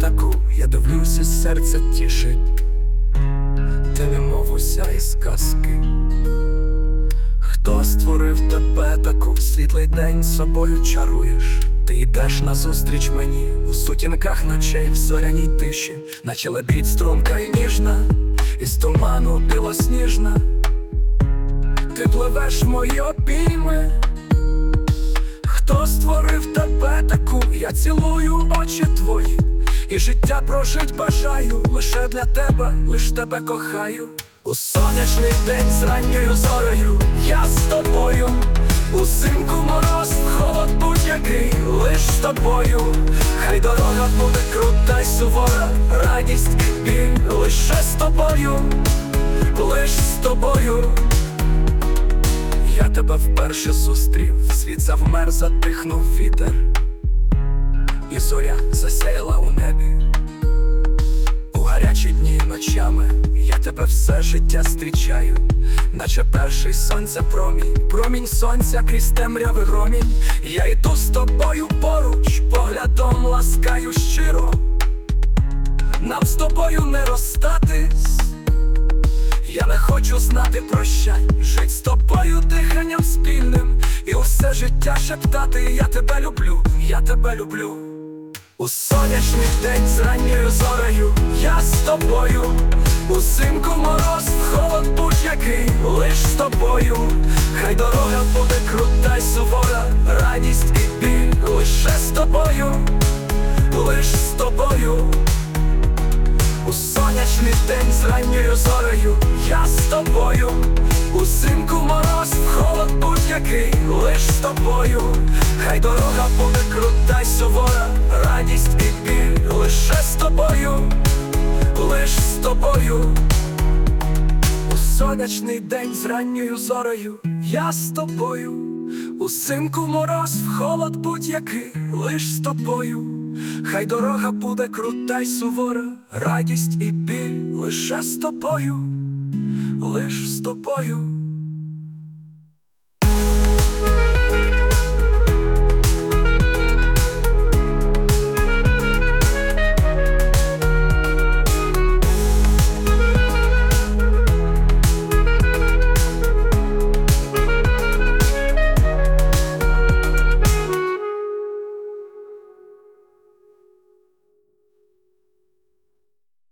таку, я дивлюся, серце тішить, ти немов уся із казки. Хто створив тебе таку світлий день собою чаруєш? Ти йдеш назустріч мені у сутінках ночей в зоряній тиші, наче лебідь струнка і ніжна, із туману білосніжна. Ти пливеш мої обійми. Хто створив тебе таку? Я цілую очі твої, і життя прожить бажаю. Лише для тебе, лиш тебе кохаю. У сонячний день з ранньою зорою я з тобою, Узимку мороз, холод будь-який, лиш з тобою, хай дорога буде крута й сувора, радість і біль лише з тобою, лиш з тобою. Тебе вперше зустрів, світ завмер, затихнув вітер, і зоря засяяла у небі. У гарячі дні і ночами я тебе все життя зустрічаю, наче перший сонця промінь, промінь сонця крізь темряви громінь. Я йду з тобою поруч, поглядом ласкаю щиро. Нам з тобою не розстатись. Знати прощань, жить з тобою диханням спільним, і усе життя шептати Я тебе люблю, я тебе люблю. У сонячний день з ранньою зорею я з тобою, Узимку мороз, холод будь-який, лиш з тобою, хай дорога буде крута й сувора, радість і біль лише з тобою, лиш з тобою. У сонячний день з ранньою зорею я з тобою, Узимку мороз, холод будь-який, лиш з тобою, хай дорога буде крута й сувора, радість і біль лише з тобою, лиш з тобою. У сонячний день з ранньою зорею я з тобою, Узимку мороз, холод будь-який, лиш з тобою, хай дорога буде крута й сувора, радість і біль лише з тобою, лиш з тобою.